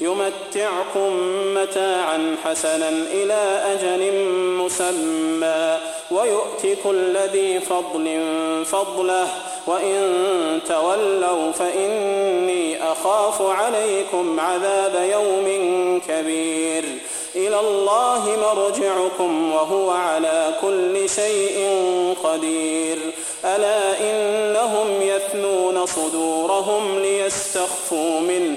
يمتعكم متاعا حسنا إلى أجل مسمى ويؤت كل ذي فضل فضله وإن تولوا فإني أخاف عليكم عذاب يوم كبير. إلى الله مرجعكم وهو على كل شيء قدير. ألا إنهم يثنون صدورهم ليستخفوا منه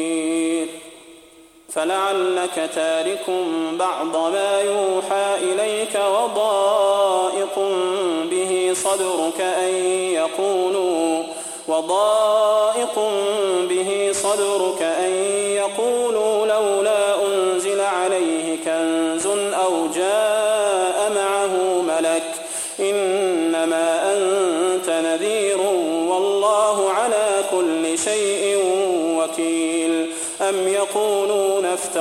فلعلك تارك بعض ما يوحى إليك وضائق به صدرك أن يقولوا وضائق به صدرك أن يقولوا لولا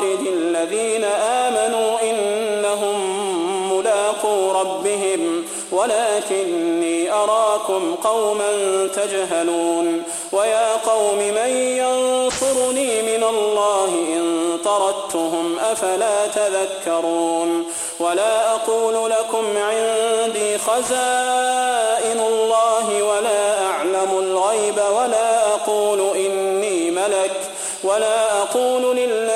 بطارد الذين آمنوا إنهم ملاقو ربهم ولكني أراكم قوما تجهلون ويا قوم من ينصرني من الله إن طردتهم أفلا تذكرون ولا أقول لكم عندي خزائن الله ولا أعلم الغيب ولا أقول إني ملك ولا أقول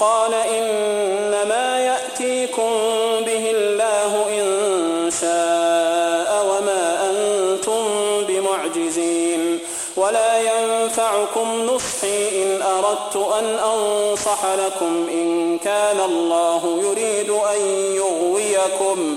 قال إنما يأتيكم به الله إن شاء وما أنتم بمعجزين ولا ينفعكم نصحي إن أردت أن أنصح لكم إن كان الله يريد أن يغويكم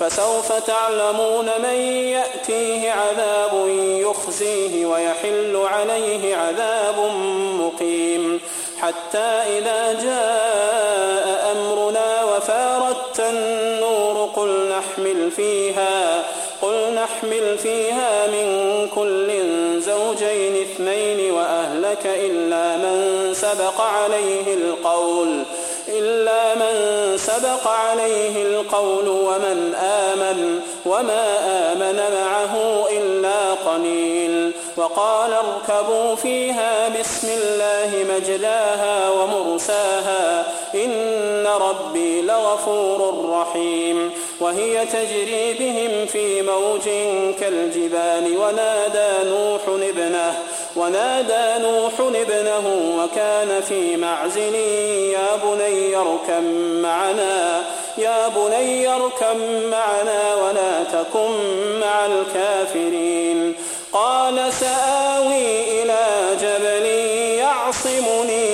فسوف تعلمون من يأتيه عذاب يخزيه ويحل عليه عذاب مقيم. حتى إذا جاء أمرنا وفارت النور قل نحمل فيها قل نحمل فيها من كل زوجين اثنين وأهلك إلا من سبق عليه القول. إلا من سبق عليه القول ومن آمن وما آمن معه إلا قليل وقال اركبوا فيها بسم الله مجلاها ومرساها إن ربي لغفور رحيم وهي تجري بهم في موج كالجبال ونادى نوح ابنه ونادى نوح ابنه وكان في معزل يا بني اركب معنا يا بني اركب معنا ولا تكن مع الكافرين. قال سآوي إلى جبل يعصمني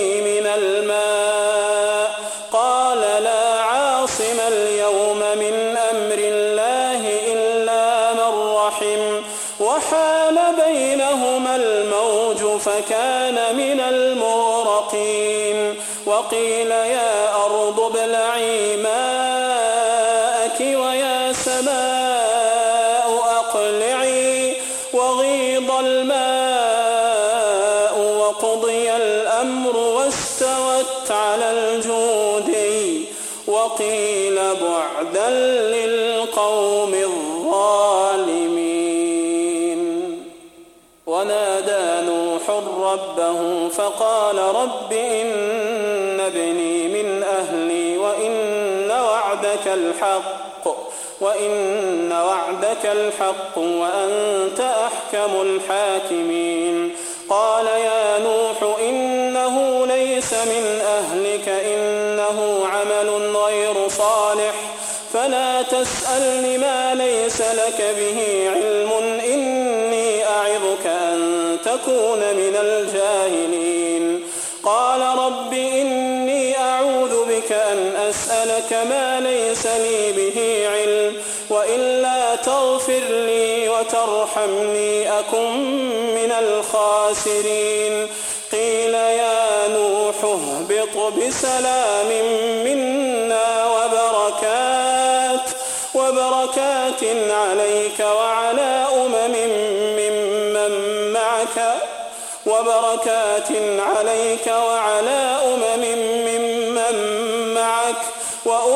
وقيل يا أرض ابلعي ماءك ويا سماء أقلعي وغيض الماء وقضي الأمر واستوت على الجودي وقيل بعدا للقوم الظالمين. ونادى نوح ربه فقال رب إن الحق وإن وعدك الحق وأنت أحكم الحاكمين. قال يا نوح إنه ليس من أهلك إنه عمل غير صالح. فلا تسألني ما ليس لك به علم إني أعظك أن تكون من الجاهلين. قال رب إني أن أسألك ما ليس لي به علم وإلا تغفر لي وترحمني أكن من الخاسرين. قيل يا نوح اهبط بسلام منا وبركات وبركات عليك وعلى أمم ممن معك وبركات عليك وعلى أمم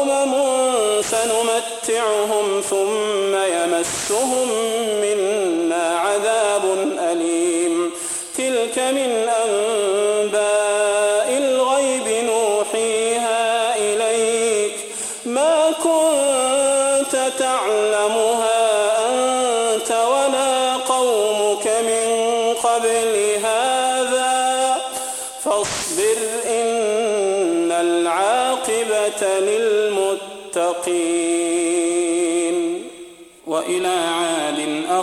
وأمم سنمتعهم ثم يمسهم منا عذاب أليم. تلك من أنباء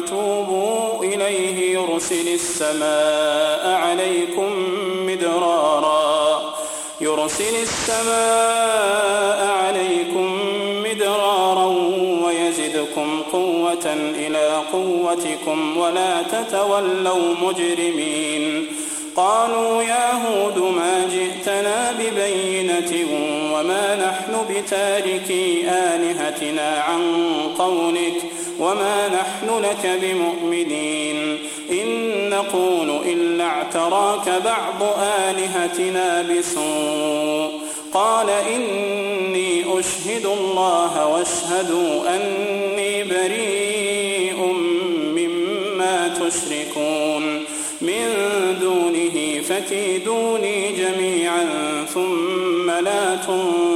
توبوا إليه يرسل السماء عليكم مدرارا. يرسل السماء عليكم مدرارا ويزدكم قوة إلى قوتكم ولا تتولوا مجرمين. قالوا يا هود ما جئتنا ببينة وما نحن بتاركي آلهتنا عن قولك وما نحن لك بمؤمنين إن نقول إلا اعتراك بعض آلهتنا بسوء قال إني أشهد الله واشهدوا أني بريء مما تشركون من دونه فكيدوني جميعا ثم لا تنظرون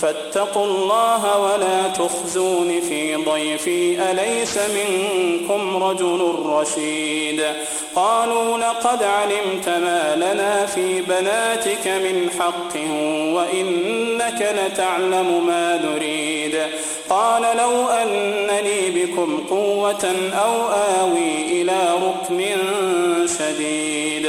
فاتقوا الله ولا تخزون في ضيفي أليس منكم رجل رشيد؟ قالوا لقد علمت ما لنا في بناتك من حق وإنك لتعلم ما نريد. قال لو أن لي بكم قوة أو آوي إلى ركن شديد.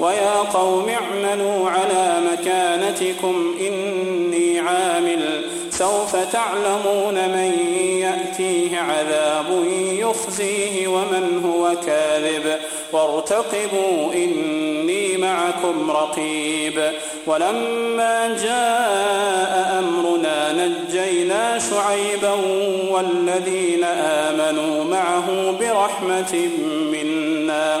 ويا قوم اعملوا على مكانتكم إني عامل. سوف تعلمون من يأتيه عذاب يخزيه ومن هو كاذب. وارتقبوا إني معكم رقيب. ولما جاء أمرنا نجينا شعيبا والذين آمنوا معه برحمة منا.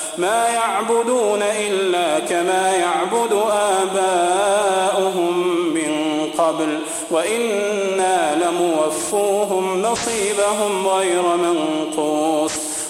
ما يعبدون إلا كما يعبد آباؤهم من قبل وإنا لموفوهم نصيبهم غير منقوص.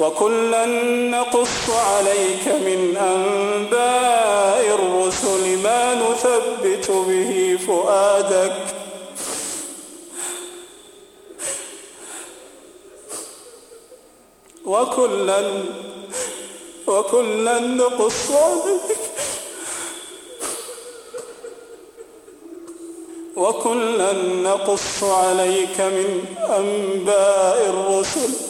وكلا نقص عليك من أنباء الرسل ما نثبت به فؤادك. وكلا وكلا نقص عليك. وكلا نقص عليك من أنباء الرسل.